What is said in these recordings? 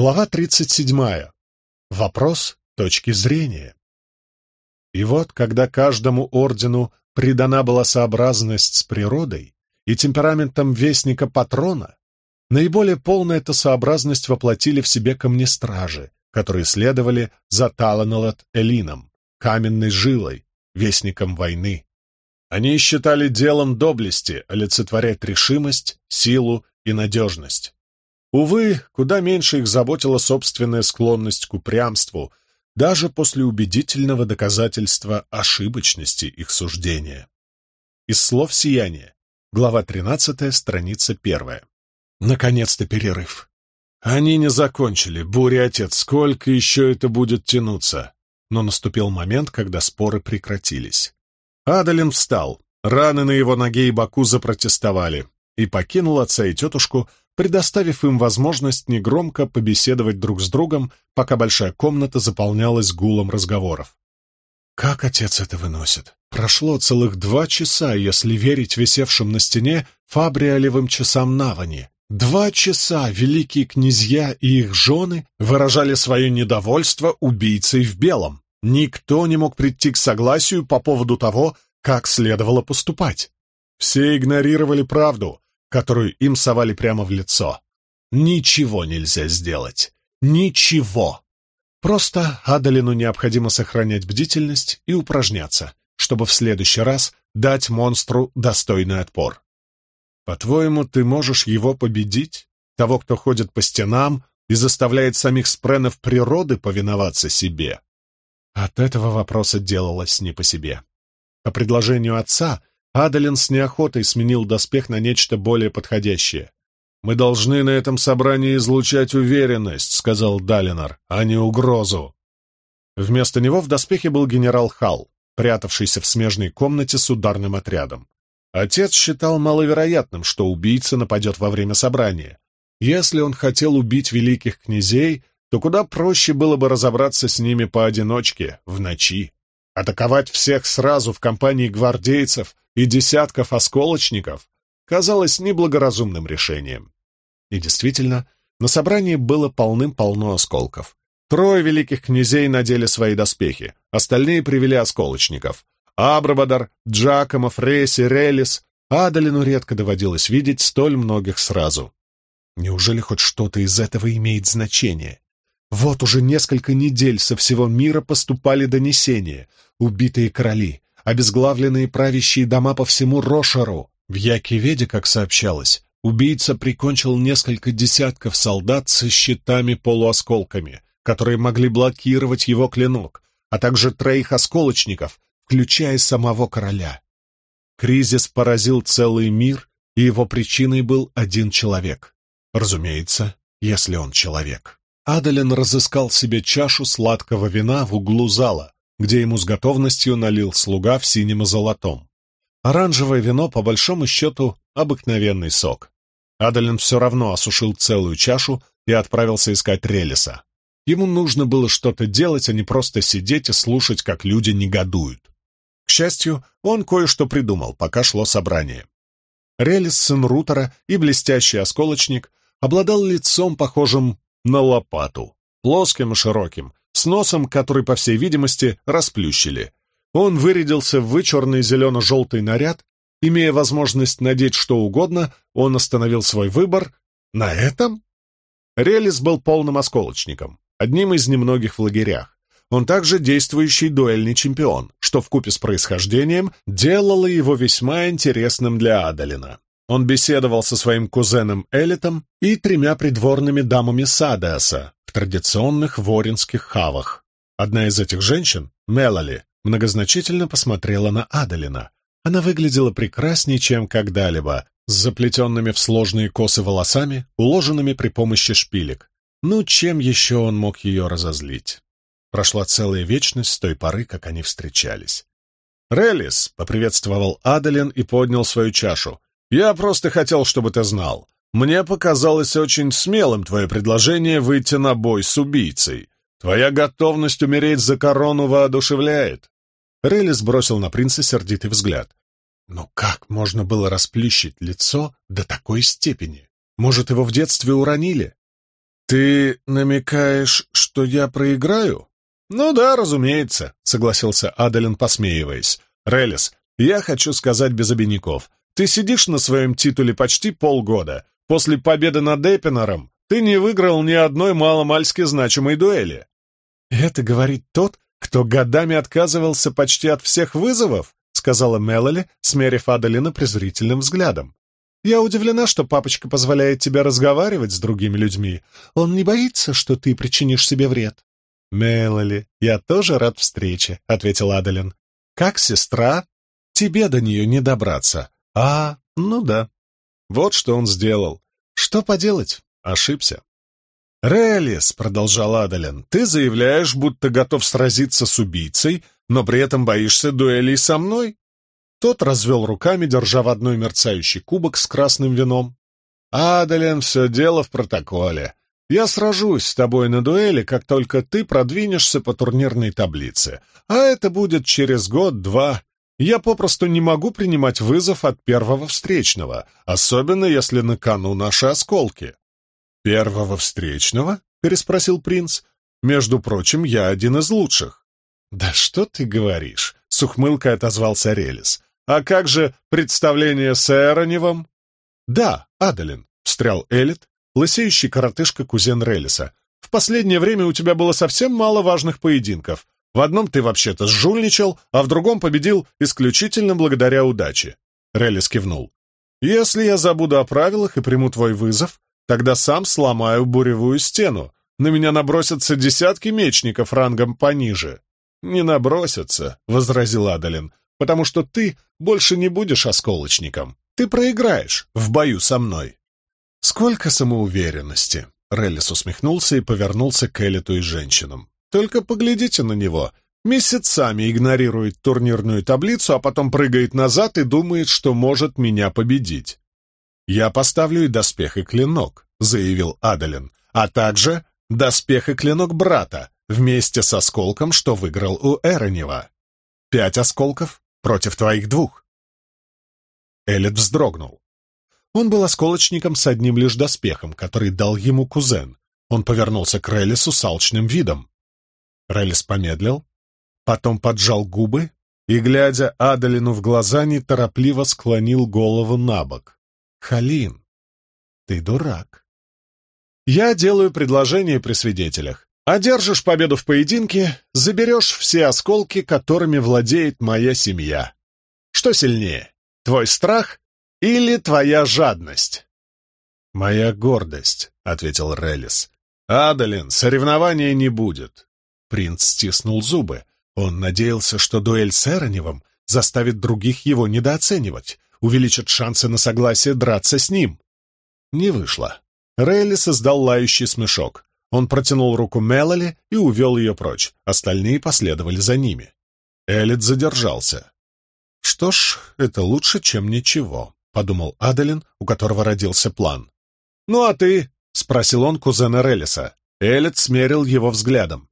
Глава 37. Вопрос точки зрения. И вот, когда каждому ордену придана была сообразность с природой и темпераментом вестника-патрона, наиболее полная эта сообразность воплотили в себе камнестражи, которые следовали за Таланалат Элином, каменной жилой, вестником войны. Они считали делом доблести олицетворять решимость, силу и надежность. Увы, куда меньше их заботила собственная склонность к упрямству, даже после убедительного доказательства ошибочности их суждения. Из слов сияния. Глава 13, страница 1. Наконец-то перерыв. Они не закончили. Буря, отец, сколько еще это будет тянуться? Но наступил момент, когда споры прекратились. Адалин встал. Раны на его ноге и боку запротестовали и покинул отца и тетушку, предоставив им возможность негромко побеседовать друг с другом, пока большая комната заполнялась гулом разговоров. Как отец это выносит? Прошло целых два часа, если верить висевшим на стене фабриолевым часам Навани. Два часа великие князья и их жены выражали свое недовольство убийцей в белом. Никто не мог прийти к согласию по поводу того, как следовало поступать. Все игнорировали правду, которую им совали прямо в лицо. Ничего нельзя сделать. Ничего. Просто Адалину необходимо сохранять бдительность и упражняться, чтобы в следующий раз дать монстру достойный отпор. По-твоему, ты можешь его победить? Того, кто ходит по стенам и заставляет самих спренов природы повиноваться себе? От этого вопроса делалось не по себе. По предложению отца Адалин с неохотой сменил доспех на нечто более подходящее. «Мы должны на этом собрании излучать уверенность», — сказал Далинар, — «а не угрозу». Вместо него в доспехе был генерал Хал, прятавшийся в смежной комнате с ударным отрядом. Отец считал маловероятным, что убийца нападет во время собрания. Если он хотел убить великих князей, то куда проще было бы разобраться с ними поодиночке, в ночи. Атаковать всех сразу в компании гвардейцев и десятков осколочников казалось неблагоразумным решением. И действительно, на собрании было полным-полно осколков. Трое великих князей надели свои доспехи, остальные привели осколочников. Абрабадар, Джакомо, Фрейси, Релис. Адалину редко доводилось видеть столь многих сразу. Неужели хоть что-то из этого имеет значение? Вот уже несколько недель со всего мира поступали донесения убитые короли, обезглавленные правящие дома по всему Рошару. В Якиведе, как сообщалось, убийца прикончил несколько десятков солдат со щитами-полуосколками, которые могли блокировать его клинок, а также троих осколочников, включая самого короля. Кризис поразил целый мир, и его причиной был один человек. Разумеется, если он человек. Адалин разыскал себе чашу сладкого вина в углу зала, где ему с готовностью налил слуга в синем и золотом. Оранжевое вино, по большому счету, обыкновенный сок. Адалин все равно осушил целую чашу и отправился искать Релиса. Ему нужно было что-то делать, а не просто сидеть и слушать, как люди негодуют. К счастью, он кое-что придумал, пока шло собрание. Релис, сын Рутера и блестящий осколочник, обладал лицом, похожим на лопату, плоским и широким, с носом, который, по всей видимости, расплющили. Он вырядился в вычурный зелено-желтый наряд. Имея возможность надеть что угодно, он остановил свой выбор на этом. Релис был полным осколочником, одним из немногих в лагерях. Он также действующий дуэльный чемпион, что вкупе с происхождением делало его весьма интересным для Адалина. Он беседовал со своим кузеном Элитом и тремя придворными дамами Садеаса, в традиционных воринских хавах. Одна из этих женщин, Мелали, многозначительно посмотрела на Адалина. Она выглядела прекраснее, чем когда-либо, с заплетенными в сложные косы волосами, уложенными при помощи шпилек. Ну, чем еще он мог ее разозлить? Прошла целая вечность с той поры, как они встречались. «Релис!» — поприветствовал Адалин и поднял свою чашу. «Я просто хотел, чтобы ты знал. Мне показалось очень смелым твое предложение выйти на бой с убийцей. Твоя готовность умереть за корону воодушевляет. Релис бросил на принца сердитый взгляд. Но как можно было расплющить лицо до такой степени? Может, его в детстве уронили? «Ты намекаешь, что я проиграю?» «Ну да, разумеется», — согласился Адалин, посмеиваясь. «Релис, я хочу сказать без обиняков. Ты сидишь на своем титуле почти полгода. После победы над Эппинером ты не выиграл ни одной маломальски значимой дуэли». «Это говорит тот, кто годами отказывался почти от всех вызовов», — сказала Мелали, смерив Адалина презрительным взглядом. Я удивлена, что папочка позволяет тебе разговаривать с другими людьми. Он не боится, что ты причинишь себе вред?» «Мелали, я тоже рад встрече», — ответил Адалин. «Как сестра, тебе до нее не добраться. А, ну да. Вот что он сделал. Что поделать? Ошибся». «Релис», — продолжал Адалин, — «ты заявляешь, будто готов сразиться с убийцей, но при этом боишься дуэлей со мной? Тот развел руками, держа в одной мерцающий кубок с красным вином. «Адален, все дело в протоколе. Я сражусь с тобой на дуэли, как только ты продвинешься по турнирной таблице. А это будет через год-два. Я попросту не могу принимать вызов от первого встречного, особенно если на кону наши осколки». «Первого встречного?» — переспросил принц. «Между прочим, я один из лучших». «Да что ты говоришь?» — с ухмылкой отозвался Релис. «А как же представление с Эроневым?» «Да, Адалин», — встрял Элит, лысеющий коротышка-кузен Релиса. «В последнее время у тебя было совсем мало важных поединков. В одном ты вообще-то сжульничал, а в другом победил исключительно благодаря удаче». Релис кивнул. «Если я забуду о правилах и приму твой вызов, тогда сам сломаю буревую стену. На меня набросятся десятки мечников рангом пониже». «Не набросятся», — возразил Адалин потому что ты больше не будешь осколочником. Ты проиграешь в бою со мной». «Сколько самоуверенности!» Реллис усмехнулся и повернулся к Элиту и женщинам. «Только поглядите на него. Месяцами игнорирует турнирную таблицу, а потом прыгает назад и думает, что может меня победить. «Я поставлю и доспех, и клинок», — заявил Адалин, «а также доспех и клинок брата, вместе с осколком, что выиграл у Эронева. Пять осколков против твоих двух. Эллет вздрогнул. Он был осколочником с одним лишь доспехом, который дал ему кузен. Он повернулся к Релису с алчным видом. Релис помедлил, потом поджал губы и, глядя Адалину в глаза, неторопливо склонил голову на бок. «Халин, ты дурак. Я делаю предложение при свидетелях. Одержишь победу в поединке, заберешь все осколки, которыми владеет моя семья. Что сильнее, твой страх или твоя жадность?» «Моя гордость», — ответил Релис. «Адалин, соревнования не будет». Принц стиснул зубы. Он надеялся, что дуэль с Эроневым заставит других его недооценивать, увеличит шансы на согласие драться с ним. Не вышло. Релис издал лающий смешок. Он протянул руку Мелали и увел ее прочь. Остальные последовали за ними. Элит задержался. «Что ж, это лучше, чем ничего», — подумал Адалин, у которого родился план. «Ну а ты?» — спросил он кузена Релиса. Элит смерил его взглядом.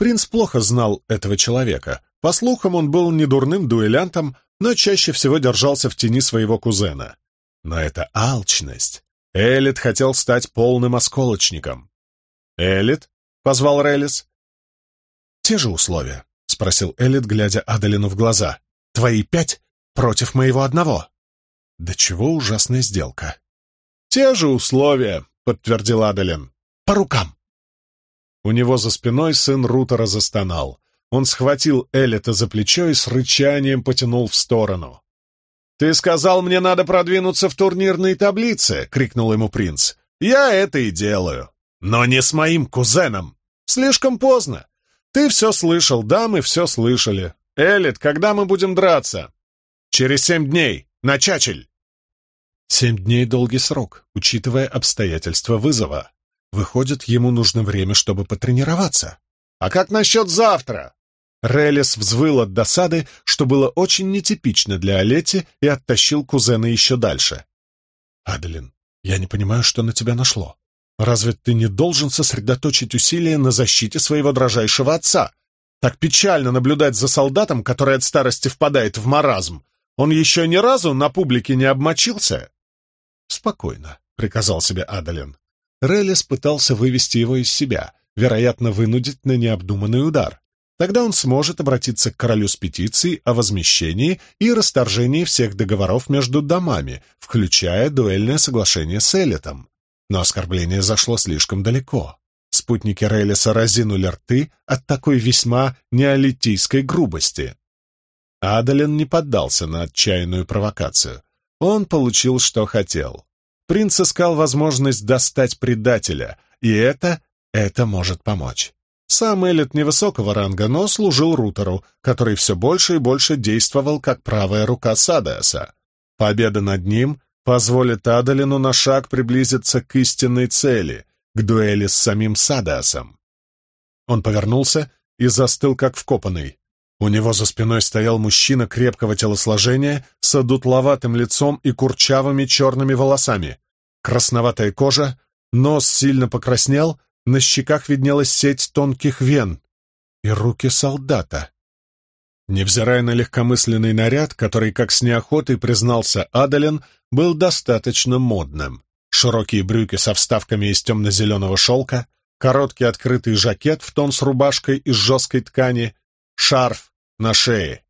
Принц плохо знал этого человека. По слухам, он был недурным дуэлянтом, но чаще всего держался в тени своего кузена. Но это алчность. Элит хотел стать полным осколочником. «Элит?» — позвал Релис. «Те же условия», — спросил Элит, глядя Адалину в глаза. «Твои пять против моего одного». «Да чего ужасная сделка». «Те же условия», — подтвердил Адалин. «По рукам». У него за спиной сын Рутера застонал. Он схватил Элита за плечо и с рычанием потянул в сторону. «Ты сказал, мне надо продвинуться в турнирной таблице!» — крикнул ему принц. «Я это и делаю!» Но не с моим кузеном. Слишком поздно. Ты все слышал, да, мы все слышали. Элит, когда мы будем драться? Через семь дней. На чачель. Семь дней — долгий срок, учитывая обстоятельства вызова. Выходит, ему нужно время, чтобы потренироваться. А как насчет завтра? Релес взвыл от досады, что было очень нетипично для Олети, и оттащил кузена еще дальше. «Аделин, я не понимаю, что на тебя нашло. Разве ты не должен сосредоточить усилия на защите своего дрожайшего отца? Так печально наблюдать за солдатом, который от старости впадает в маразм. Он еще ни разу на публике не обмочился. Спокойно, — приказал себе Адалин. Релис пытался вывести его из себя, вероятно, вынудить на необдуманный удар. Тогда он сможет обратиться к королю с петицией о возмещении и расторжении всех договоров между домами, включая дуэльное соглашение с Элитом. Но оскорбление зашло слишком далеко. Спутники Рейлиса разинули рты от такой весьма неолитийской грубости. Адален не поддался на отчаянную провокацию. Он получил, что хотел. Принц искал возможность достать предателя, и это, это может помочь. Сам Эллет невысокого ранга, но служил Рутеру, который все больше и больше действовал как правая рука Садеаса. Победа над ним позволит Адалину на шаг приблизиться к истинной цели, к дуэли с самим Садеасом. Он повернулся и застыл как вкопанный. У него за спиной стоял мужчина крепкого телосложения с одутловатым лицом и курчавыми черными волосами. Красноватая кожа, нос сильно покраснел, на щеках виднелась сеть тонких вен и руки солдата. Невзирая на легкомысленный наряд, который, как с неохотой признался Адален, был достаточно модным. Широкие брюки со вставками из темно-зеленого шелка, короткий открытый жакет в тон с рубашкой из жесткой ткани, шарф на шее.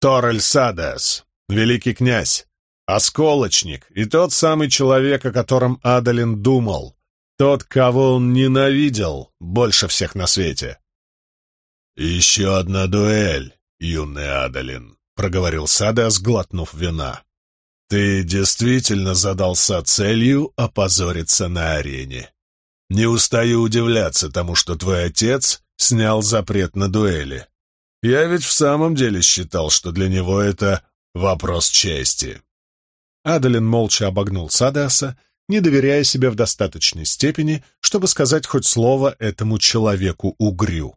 Торель Садас, великий князь, осколочник и тот самый человек, о котором Адалин думал, тот, кого он ненавидел больше всех на свете. «Еще одна дуэль, юный Адалин», — проговорил Садас, глотнув вина. «Ты действительно задался целью опозориться на арене. Не устаю удивляться тому, что твой отец снял запрет на дуэли. Я ведь в самом деле считал, что для него это вопрос чести. Адалин молча обогнул Садаса, не доверяя себе в достаточной степени, чтобы сказать хоть слово этому человеку-угрю.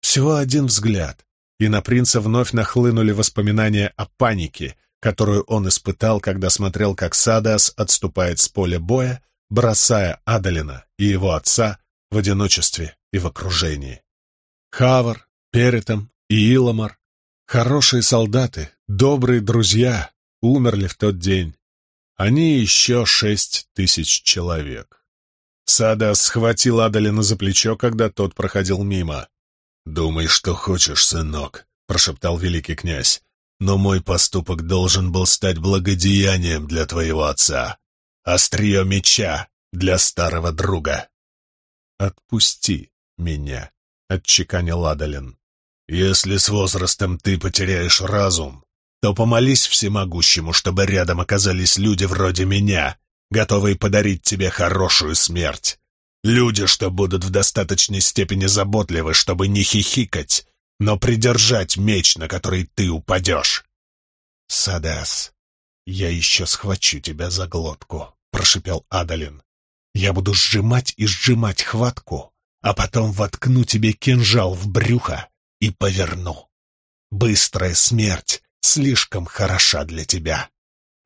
Всего один взгляд, и на принца вновь нахлынули воспоминания о панике, которую он испытал, когда смотрел, как Садас отступает с поля боя, бросая Адалина и его отца в одиночестве и в окружении. Хавар, Перетом и Иламар, хорошие солдаты, добрые друзья, умерли в тот день. Они еще шесть тысяч человек. Сада схватил Адалина за плечо, когда тот проходил мимо. «Думай, что хочешь, сынок», — прошептал великий князь, «но мой поступок должен был стать благодеянием для твоего отца, острие меча для старого друга». «Отпусти меня», — отчеканил Адалин. Если с возрастом ты потеряешь разум, то помолись всемогущему, чтобы рядом оказались люди вроде меня, готовые подарить тебе хорошую смерть. Люди, что будут в достаточной степени заботливы, чтобы не хихикать, но придержать меч, на который ты упадешь. «Садас, я еще схвачу тебя за глотку», — прошипел Адалин. «Я буду сжимать и сжимать хватку, а потом воткну тебе кинжал в брюхо и поверну. Быстрая смерть слишком хороша для тебя.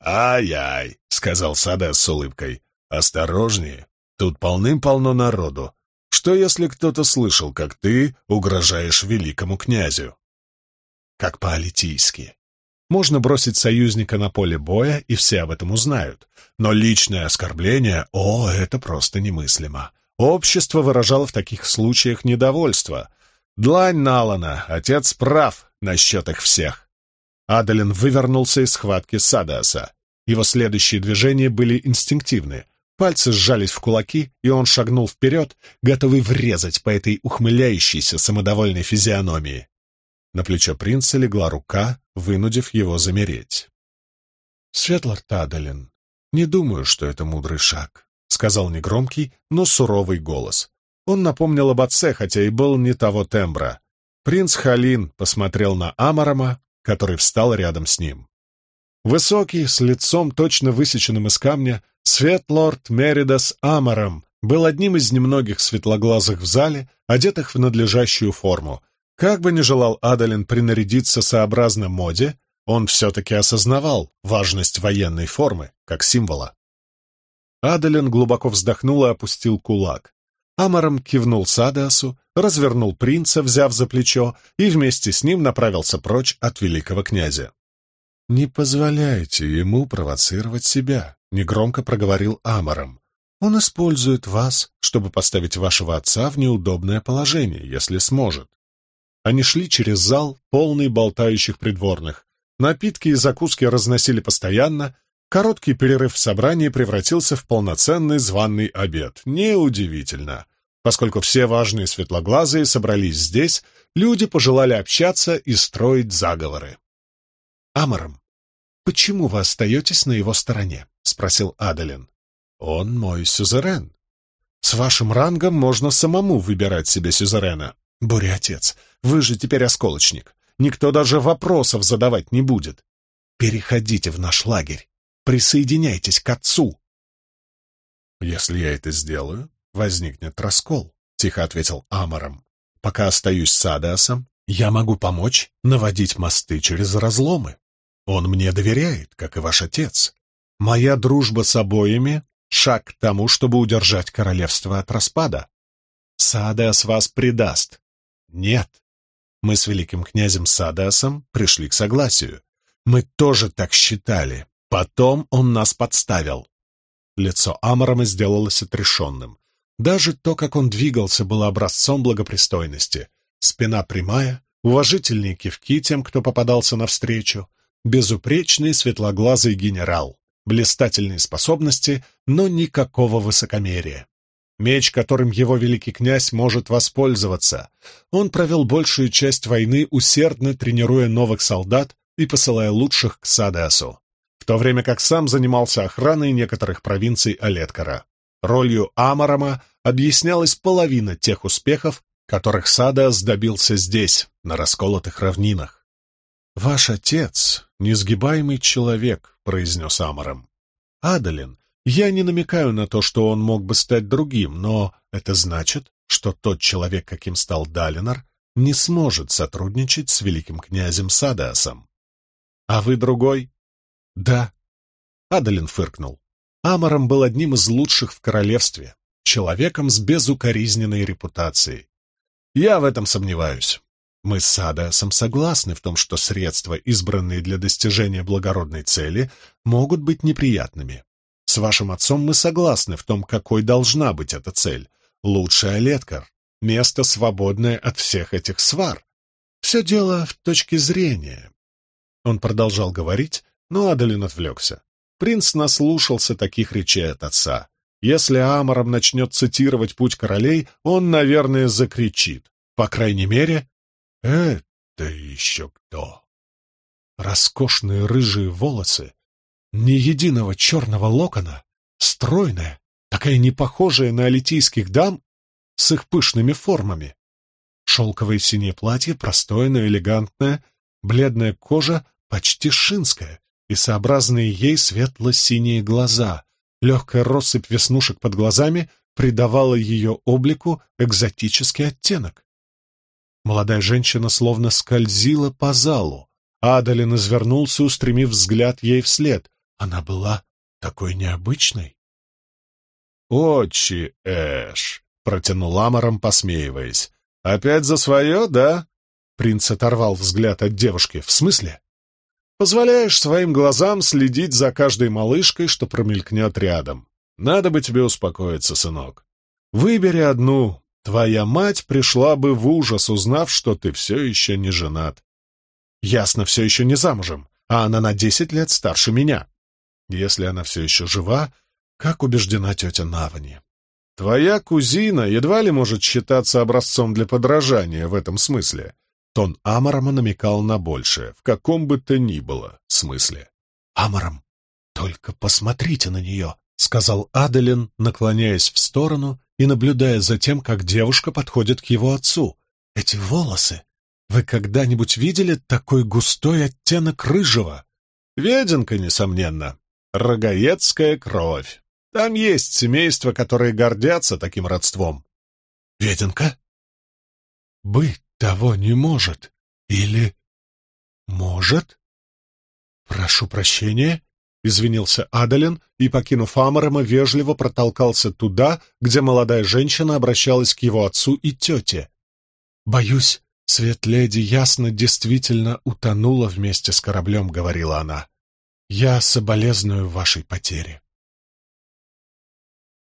«Ай-ай», — сказал Сада с улыбкой, — «осторожнее, тут полным-полно народу. Что, если кто-то слышал, как ты угрожаешь великому князю?» Как по-алитийски. Можно бросить союзника на поле боя, и все об этом узнают. Но личное оскорбление, о, это просто немыслимо. Общество выражало в таких случаях недовольство, Длань Налана, отец прав насчет их всех. Адалин вывернулся из схватки Садаса. Его следующие движения были инстинктивны. Пальцы сжались в кулаки, и он шагнул вперед, готовый врезать по этой ухмыляющейся самодовольной физиономии. На плечо принца легла рука, вынудив его замереть. «Светлар Адалин, не думаю, что это мудрый шаг», — сказал негромкий, но суровый голос. Он напомнил об отце, хотя и был не того тембра. Принц Халин посмотрел на Амарама, который встал рядом с ним. Высокий, с лицом точно высеченным из камня, Светлорд Меридас Амарам был одним из немногих светлоглазых в зале, одетых в надлежащую форму. Как бы ни желал Адалин принарядиться сообразно моде, он все-таки осознавал важность военной формы, как символа. Адалин глубоко вздохнул и опустил кулак. Амаром кивнул Садасу, развернул принца, взяв за плечо, и вместе с ним направился прочь от великого князя. «Не позволяйте ему провоцировать себя», — негромко проговорил Амаром. Он использует вас, чтобы поставить вашего отца в неудобное положение, если сможет. Они шли через зал, полный болтающих придворных. Напитки и закуски разносили постоянно. Короткий перерыв в собрании превратился в полноценный званный обед. Неудивительно. Поскольку все важные светлоглазые собрались здесь, люди пожелали общаться и строить заговоры. «Амаром, почему вы остаетесь на его стороне?» — спросил Адалин. «Он мой сюзерен. С вашим рангом можно самому выбирать себе сюзерена. Буря-отец, вы же теперь осколочник. Никто даже вопросов задавать не будет. Переходите в наш лагерь. Присоединяйтесь к отцу». «Если я это сделаю, возникнет раскол», — тихо ответил Амаром. «Пока остаюсь с Адасом, я могу помочь наводить мосты через разломы. Он мне доверяет, как и ваш отец. Моя дружба с обоими — шаг к тому, чтобы удержать королевство от распада. Садас вас предаст. Нет. Мы с великим князем Садасом пришли к согласию. Мы тоже так считали. Потом он нас подставил. Лицо Амарама сделалось отрешенным. Даже то, как он двигался, было образцом благопристойности. Спина прямая, уважительные кивки тем, кто попадался навстречу, безупречный светлоглазый генерал, блистательные способности, но никакого высокомерия. Меч, которым его великий князь может воспользоваться. Он провел большую часть войны, усердно тренируя новых солдат и посылая лучших к Садеасу, в то время как сам занимался охраной некоторых провинций Олеткара. Ролью Амарама объяснялась половина тех успехов, которых Садас добился здесь, на расколотых равнинах. «Ваш отец — несгибаемый человек», — произнес Амаром. «Адалин, я не намекаю на то, что он мог бы стать другим, но это значит, что тот человек, каким стал Далинор, не сможет сотрудничать с великим князем Садасом. А вы другой?» «Да». Адалин фыркнул. Амаром был одним из лучших в королевстве, человеком с безукоризненной репутацией. Я в этом сомневаюсь. Мы с Садасом согласны в том, что средства, избранные для достижения благородной цели, могут быть неприятными. С вашим отцом мы согласны в том, какой должна быть эта цель. Лучший Олеткар. Место, свободное от всех этих свар. Все дело в точке зрения. Он продолжал говорить, но Адалин отвлекся. Принц наслушался таких речей от отца. Если Амором начнет цитировать «Путь королей», он, наверное, закричит. По крайней мере, это еще кто? Роскошные рыжие волосы, ни единого черного локона, стройная, такая непохожая на алитийских дам с их пышными формами. Шелковое синее платье, простое, но элегантное, бледная кожа, почти шинская, и сообразные ей светло-синие глаза. Легкая россыпь веснушек под глазами придавала ее облику экзотический оттенок. Молодая женщина словно скользила по залу. Адалин извернулся, устремив взгляд ей вслед. Она была такой необычной. «Отчи, Эш!» — протянул Амором, посмеиваясь. «Опять за свое, да?» Принц оторвал взгляд от девушки. «В смысле?» Позволяешь своим глазам следить за каждой малышкой, что промелькнет рядом. Надо бы тебе успокоиться, сынок. Выбери одну. Твоя мать пришла бы в ужас, узнав, что ты все еще не женат. Ясно, все еще не замужем, а она на десять лет старше меня. Если она все еще жива, как убеждена тетя Навани. Твоя кузина едва ли может считаться образцом для подражания в этом смысле. Тон Амарама намекал на большее, в каком бы то ни было смысле. «Амарам, только посмотрите на нее», — сказал Аделин, наклоняясь в сторону и наблюдая за тем, как девушка подходит к его отцу. «Эти волосы! Вы когда-нибудь видели такой густой оттенок рыжего?» «Веденка, несомненно. Рогаецкая кровь. Там есть семейства, которые гордятся таким родством». «Веденка?» «Быть того не может. Или... может? Прошу прощения, — извинился Адалин и, покинув Амарема, вежливо протолкался туда, где молодая женщина обращалась к его отцу и тете. «Боюсь, Светледи ясно действительно утонула вместе с кораблем», — говорила она. «Я соболезную вашей потере».